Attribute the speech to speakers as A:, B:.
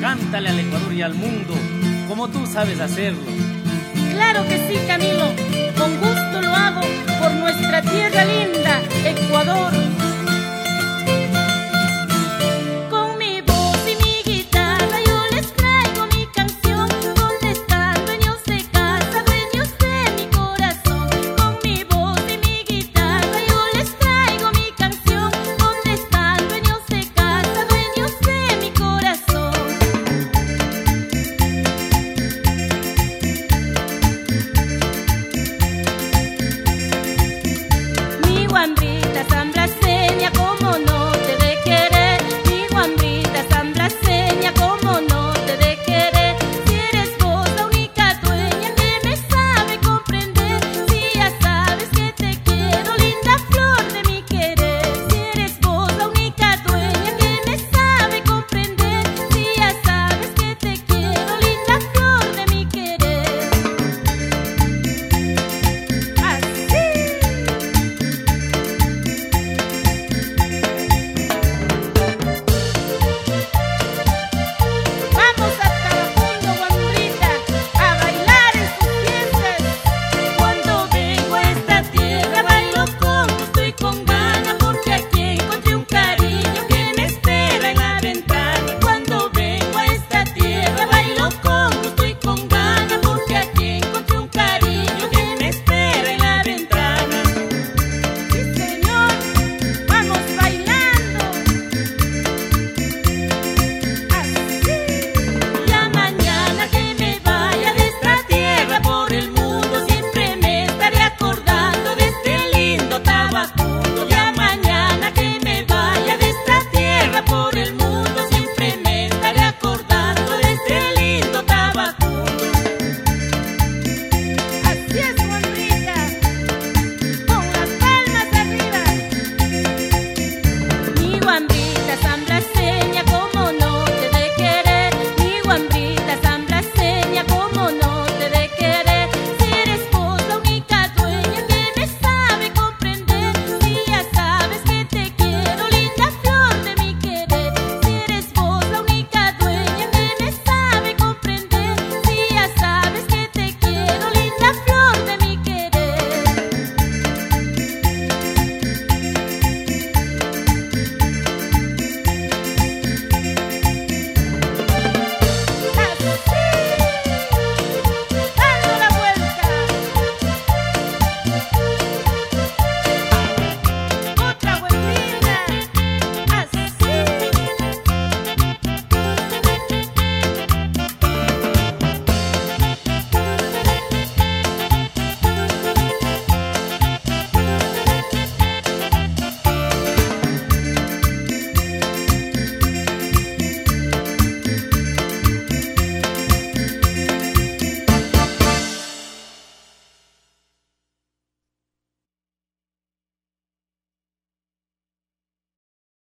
A: Cántale al Ecuador y al mundo como tú sabes hacerlo.
B: Claro que sí, Camilo. Con gusto lo hago por nuestra tierra linda, Ecuador.